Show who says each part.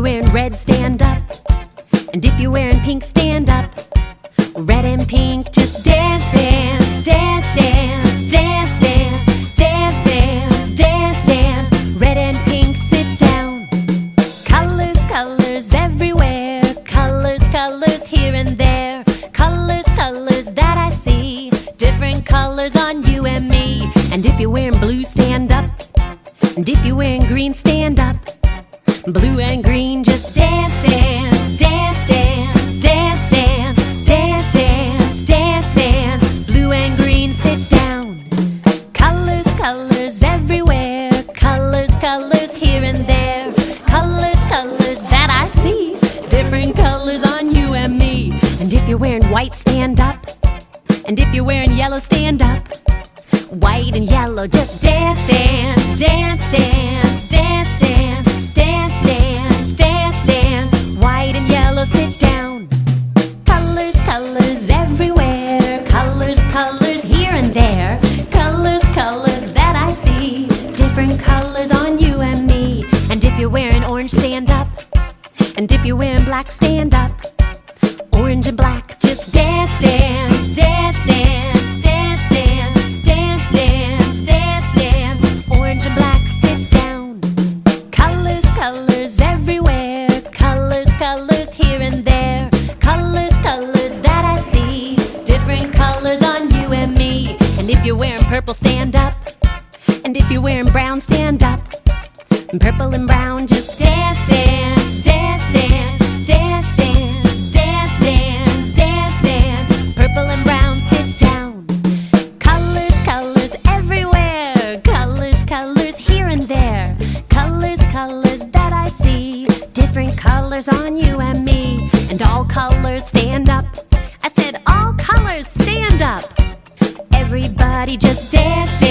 Speaker 1: red, stand up. And if you're wearing pink, stand up. Red and pink, just dance, dance, dance, dance, dance, dance, dance, dance, dance, dance. Red and pink, sit down. Colors, colors everywhere. Colors, colors here and there. Colors, colors that I see. Different colors on you and me. And if you're wearing blue, stand up. And if you're wearing green, stand up. Blue and green, just dance, dance, dance, dance, dance, dance, dance, dance, dance, dance. Blue and green, sit down. Colors, colors everywhere. Colors, colors here and there. Colors, colors that I see. Different colors on you and me. And if you're wearing white, stand up. And if you're wearing yellow, stand up. White and yellow, just dance, dance, dance, dance, dance, and there. Colors, colors that I see. Different colors on you and me. And if you're wearing orange, stand up. And if you're wearing black, stand up. Orange and black, just dance, dance, you're wearing purple, stand up. And if you're wearing brown, stand up. And purple and brown, just dance, dance, dance, dance, dance, dance, dance, dance, dance, dance. Purple and brown, sit down. Colors, colors everywhere. Colors, colors here and there. Colors, colors that I see. Different colors on you and me. And all colors stand up. I said all colors stand up. Everybody Everybody just dance. dance.